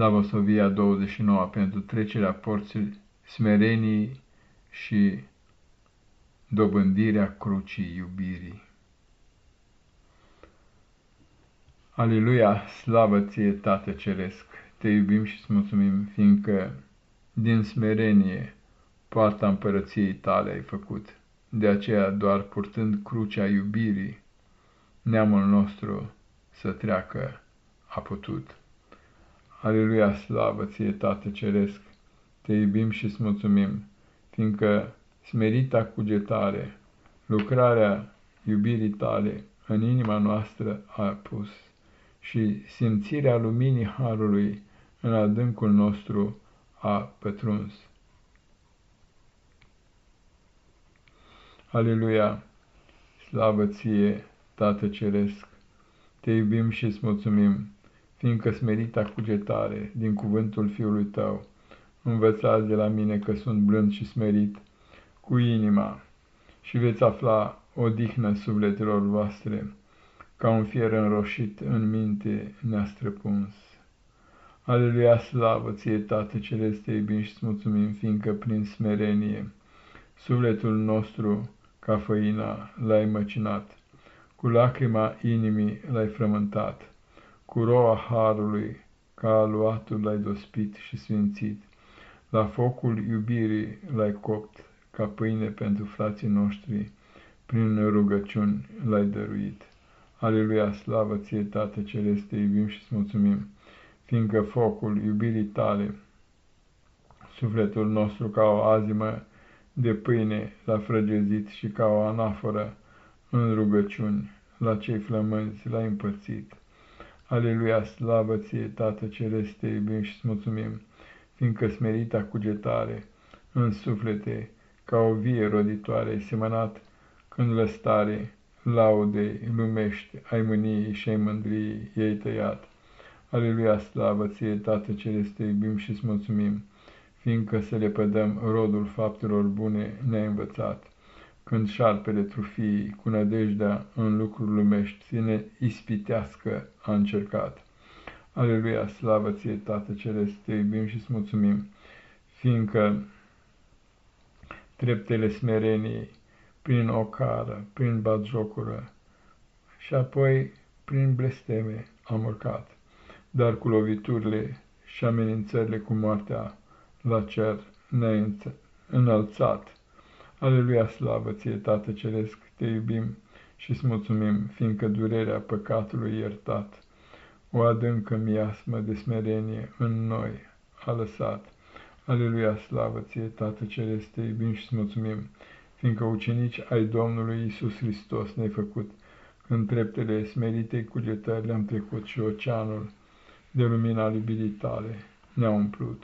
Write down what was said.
Slavosovia 29 pentru trecerea porții smerenii și dobândirea crucii iubirii. Aleluia, slavă ție, Tată Ceresc, te iubim și îți mulțumim, fiindcă din smerenie poarta împărăției tale ai făcut. De aceea, doar purtând crucea iubirii, neamul nostru să treacă a putut. Aleluia, slavă ție, Tată Ceresc, te iubim și îți mulțumim, fiindcă smerita cugetare, lucrarea iubirii tale în inima noastră a pus și simțirea luminii Harului în adâncul nostru a pătruns. Aleluia! Slavă ție, Tată Ceresc! Te iubim și îți mulțumim, fiindcă smerita cugetare din cuvântul Fiului Tău, învățați de la mine că sunt blând și smerit cu inima și veți afla odihnă sufletelor voastre, ca un fier înroșit în minte ne-a străpuns. Aleluia, slavă ție, Tată Celeste, iubim și mulțumim, fiindcă prin smerenie sufletul nostru ca făina l-ai măcinat, cu lacrima inimii l-ai frământat, cu roa harului ca aluatul l-ai dospit și sfințit, la focul iubirii l-ai copt, ca pâine pentru frații noștri, prin rugăciuni l-ai dăruit. Aleluia, slavă ție, Tată Celeste, iubim și mulțumim, fiindcă focul iubirii tale, sufletul nostru ca o azimă de pâine l-a frăgezit și ca o anaforă în rugăciuni la cei flămânzi l-a împărțit. Aleluia, slavă ție, Tată Celeste, iubim și mulțumim, fiindcă smerita cugetare în suflete ca o vie roditoare ai semănat când lăstare laudei lumești ai mâniei și ai mândriei ei tăiat. Aleluia, slavă ție, Tată Celeste, iubim și-ți mulțumim, fiindcă să le pădăm rodul faptelor bune ne-ai învățat. Când șarpele trufiei, cu nădejdea în lucruri lumești, să ne ispitească a încercat. Aleluia, slavă ție, Tată Celeste, te iubim și-ți mulțumim, fiindcă treptele smereniei, prin ocară, prin batjocură și apoi prin blesteme am urcat, dar cu loviturile și amenințările cu moartea la cer ne înălțat. Aleluia, slavă ție, Tată Ceresc, te iubim și-ți mulțumim, fiindcă durerea păcatului iertat, o adâncă miasmă de smerenie în noi a lăsat. Aleluia, slavă ție, Tată Ceresc, te iubim și-ți mulțumim, fiindcă ucenici ai Domnului Isus Hristos ne-ai făcut, când treptele smeritei cugetări le-am trecut și oceanul de lumina iubirii tale ne-a umplut.